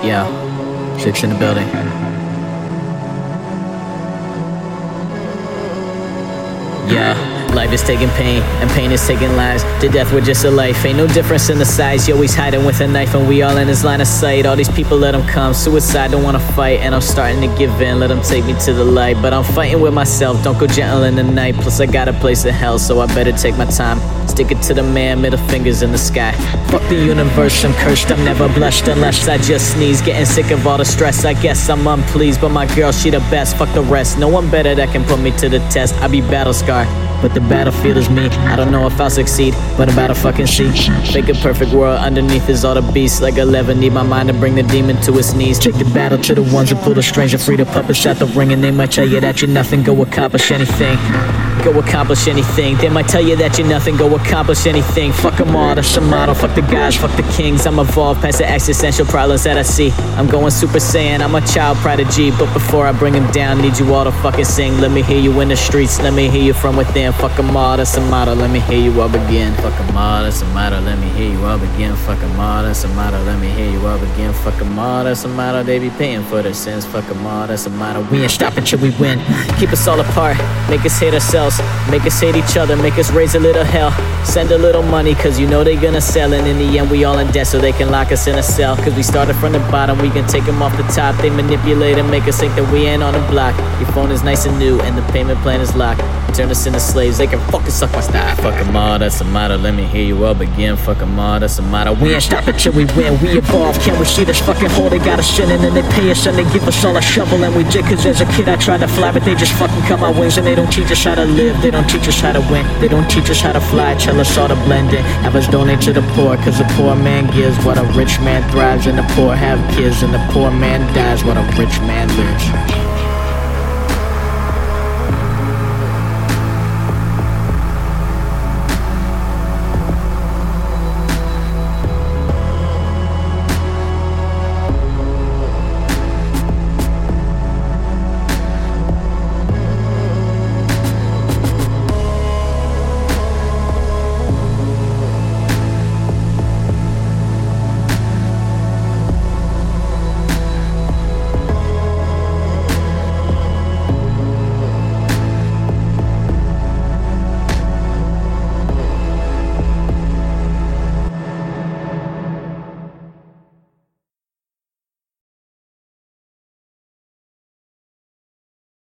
politics in the building. Yeah. Life is taking pain, and pain is taking lives. To death, we're just a life. Ain't no difference in the size. Yo, he's hiding with a knife, and we all in his line of sight. All these people let him come. Suicide, don't wanna fight, and I'm starting to give in. Let him take me to the light. But I'm fighting with myself. Don't go gentle in the night. Plus, I got a place in hell, so I better take my time. Stick it to the man, middle fingers in the sky. Fuck the universe, I'm cursed. I'm never blushed unless I just sneeze. Getting sick of all the stress. I guess I'm unpleased, but my girl, she the best. Fuck the rest. No one better that can put me to the test. I be battle scarred. But the battlefield is me. I don't know if I'll succeed, but I'm about to fucking see. Fake a perfect world underneath is all the beasts. Like a lever, need my mind to bring the demon to its knees. Take the battle to the ones who pull the strings and free the puppets out the ring. And they might tell you that you're nothing, go accomplish anything. Go accomplish anything. They might tell you that you're nothing, go accomplish anything. Fuck them all, that's a model. Fuck the guys, fuck the kings. I'm evolved past the existential problems that I see. I'm going super saiyan, I'm a child prodigy. But before I bring them down, need you all to fucking sing. Let me hear you in the streets, let me hear you from within. Fuck them all, that's a motto. Let me hear you all begin. Fuck them all, that's a motto. Let me hear you all begin. Fuck them all, that's a motto. Let me hear you all begin. Fuck them all, that's a motto. They be paying for their sins. Fuck them all, that's a motto. We ain't stopping till we win. Keep us all apart, make us hate ourselves, make us hate each other, make us raise a little hell. Send a little money, cause you know they gonna sell. And in the end, we all in debt, so they can lock us in a cell. Cause we started from the bottom, we can take them off the top. They manipulate and make us think that we ain't on the block. Your phone is nice and new, and the payment plan is locked. Turn us into slaves, they can fucking suck my stock. Fuck them all, that's a motto. Let me hear you up again. Fuck them all, that's a motto. We ain't stopping till we win. We evolve. can't we see this fucking hole? They got us in, and then they pay us, and they give us all a shovel, and we dig. Cause as a kid, I tried to fly, but they just fucking cut my wings, and they don't teach us how to live. They don't teach us how to win. They don't teach us how to fly. Tell us all to blend in. Have us donate to the poor, cause the poor man gives what a rich man thrives, and the poor have kids, and the poor man dies what a rich man lives.